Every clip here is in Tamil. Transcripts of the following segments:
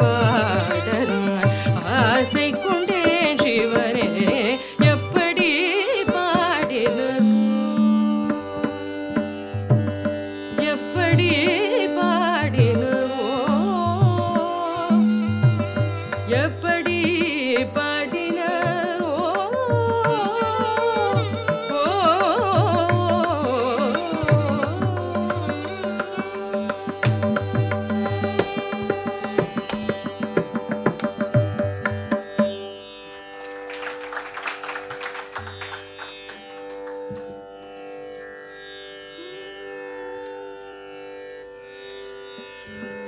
பாடலும் ஆசை கொண்டே சிவரே எப்படி பாடினும் எப்படி பாடினுவோ எப்படி Bye.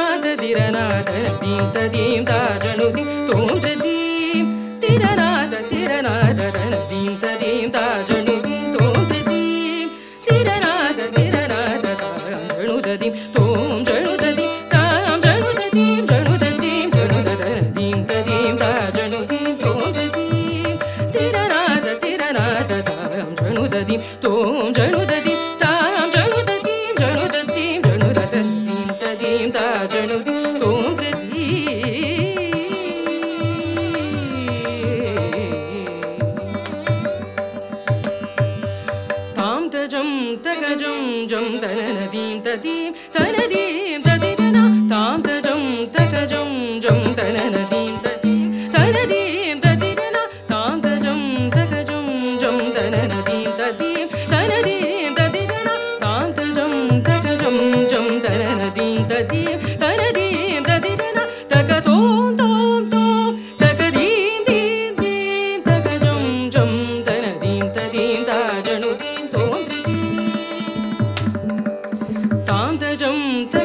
ಧೀರನಾದ ದೀಂತ ದೀಂತ ಜನುದಿ ತೂಂ तनदीं तदीं तनदीं நெஞ்சம் த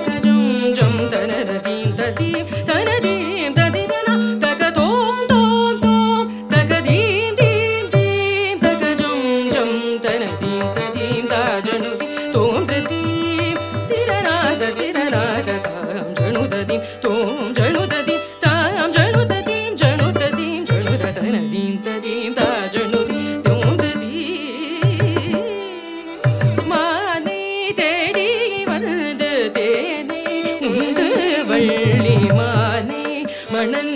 வள்ளி மானே மணல்